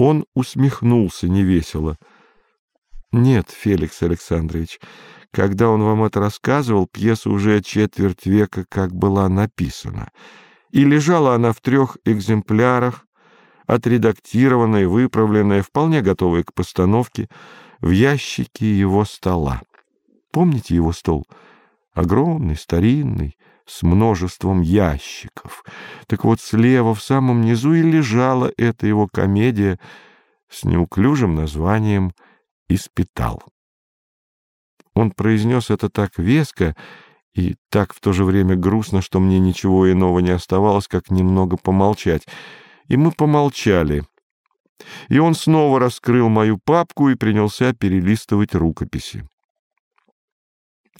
Он усмехнулся невесело. «Нет, Феликс Александрович, когда он вам это рассказывал, пьеса уже четверть века как была написана, и лежала она в трех экземплярах, отредактированная, выправленная, вполне готовая к постановке, в ящике его стола. Помните его стол? Огромный, старинный, с множеством ящиков. Так вот, слева в самом низу и лежала эта его комедия с неуклюжим названием «Испитал». Он произнес это так веско и так в то же время грустно, что мне ничего иного не оставалось, как немного помолчать. И мы помолчали. И он снова раскрыл мою папку и принялся перелистывать рукописи.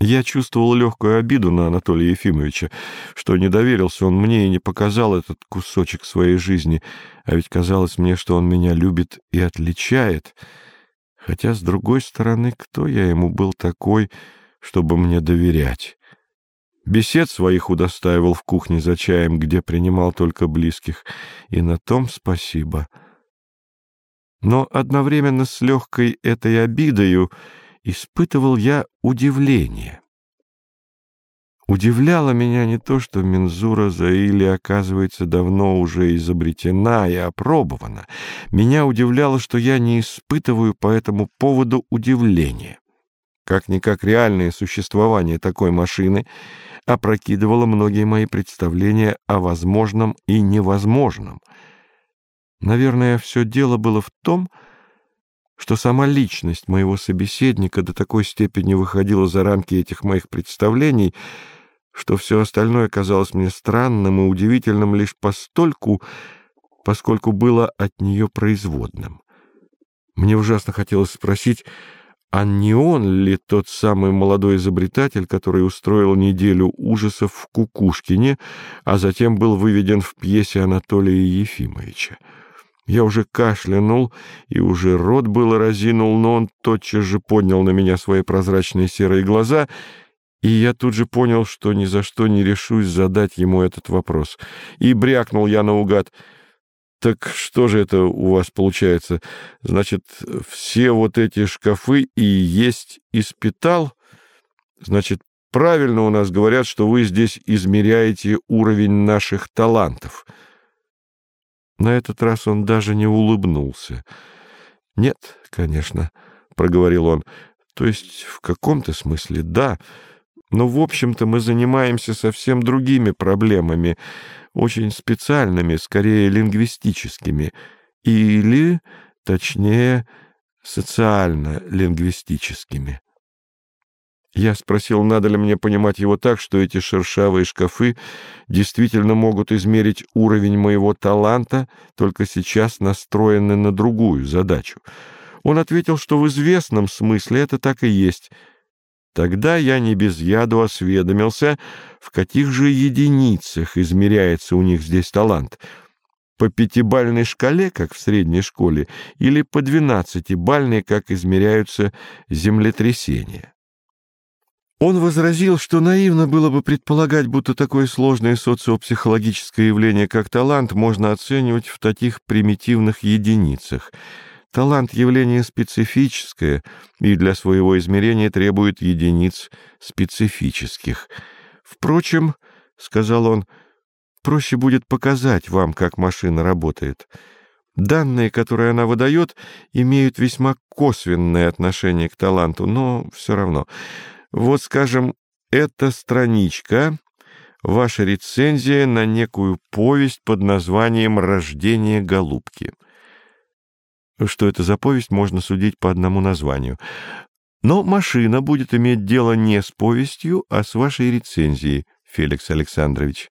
Я чувствовал легкую обиду на Анатолия Ефимовича, что не доверился он мне и не показал этот кусочек своей жизни, а ведь казалось мне, что он меня любит и отличает. Хотя, с другой стороны, кто я ему был такой, чтобы мне доверять? Бесед своих удостаивал в кухне за чаем, где принимал только близких, и на том спасибо. Но одновременно с легкой этой обидою испытывал я удивление. Удивляло меня не то, что мензура Заили, оказывается, давно уже изобретена и опробована. Меня удивляло, что я не испытываю по этому поводу удивления. Как-никак реальное существование такой машины опрокидывало многие мои представления о возможном и невозможном. Наверное, все дело было в том, что что сама личность моего собеседника до такой степени выходила за рамки этих моих представлений, что все остальное казалось мне странным и удивительным лишь постольку, поскольку было от нее производным. Мне ужасно хотелось спросить, а не он ли тот самый молодой изобретатель, который устроил неделю ужасов в Кукушкине, а затем был выведен в пьесе Анатолия Ефимовича? Я уже кашлянул и уже рот было разинул, но он тотчас же поднял на меня свои прозрачные серые глаза, и я тут же понял, что ни за что не решусь задать ему этот вопрос. И брякнул я наугад. «Так что же это у вас получается? Значит, все вот эти шкафы и есть испитал? Значит, правильно у нас говорят, что вы здесь измеряете уровень наших талантов». На этот раз он даже не улыбнулся. «Нет, конечно», — проговорил он, — «то есть в каком-то смысле да, но в общем-то мы занимаемся совсем другими проблемами, очень специальными, скорее лингвистическими, или, точнее, социально-лингвистическими». Я спросил, надо ли мне понимать его так, что эти шершавые шкафы действительно могут измерить уровень моего таланта, только сейчас настроены на другую задачу. Он ответил, что в известном смысле это так и есть. Тогда я не без яду осведомился, в каких же единицах измеряется у них здесь талант — по пятибальной шкале, как в средней школе, или по двенадцатибальной, как измеряются землетрясения. Он возразил, что наивно было бы предполагать, будто такое сложное социопсихологическое явление, как талант, можно оценивать в таких примитивных единицах. Талант — явление специфическое и для своего измерения требует единиц специфических. Впрочем, — сказал он, — проще будет показать вам, как машина работает. Данные, которые она выдает, имеют весьма косвенное отношение к таланту, но все равно... Вот, скажем, эта страничка — ваша рецензия на некую повесть под названием «Рождение голубки». Что это за повесть, можно судить по одному названию. Но машина будет иметь дело не с повестью, а с вашей рецензией, Феликс Александрович.